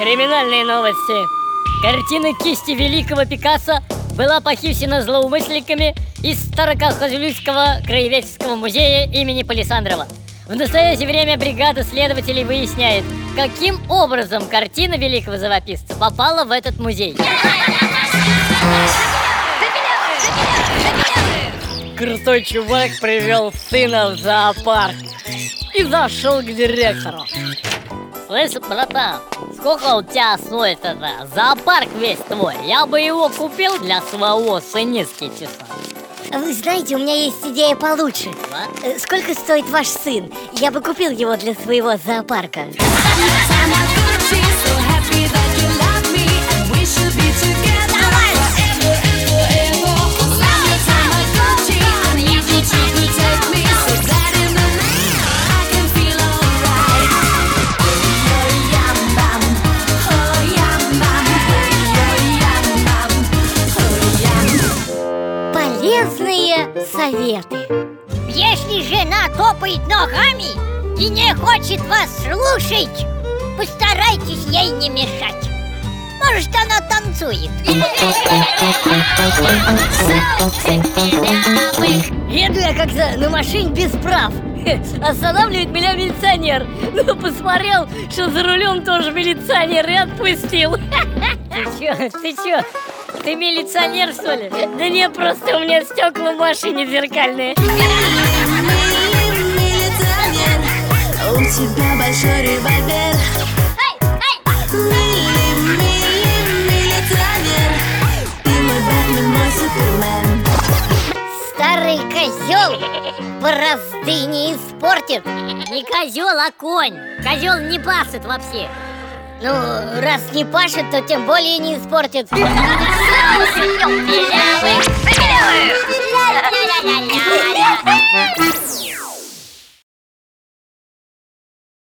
скандальные новости. Картина кисти великого Пикассо была похищена злоумышленниками из Старокахазулийского краеведческого музея имени Палисандрова. В настоящее время бригада следователей выясняет, каким образом картина великого живописца попала в этот музей. Крутой чувак привел сына в зоопарк и зашел к директору. Слышь, братан, сколько у тебя стоит это? Зоопарк весь твой. Я бы его купил для своего сынишки часа. Вы знаете, у меня есть идея получше. Э, Сколько стоит ваш сын? Я бы купил его для своего зоопарка. Полезные советы. Если жена топает ногами и не хочет вас слушать, постарайтесь ей не мешать. Может, она танцует. Еду я как-то на машине без прав. Останавливает меня милиционер. Ну, посмотрел, что за рулем тоже милиционер и отпустил. Ты чё, ты чё? Ты милиционер, что ли? Да не, просто у меня стекла в машине зеркальные. Милиционер, у тебя большой револьвер. Старый козел борозды не испортит. Не козел, а конь. Козел не пасет вообще. Ну, раз не пашет, то тем более не испортит. Соус,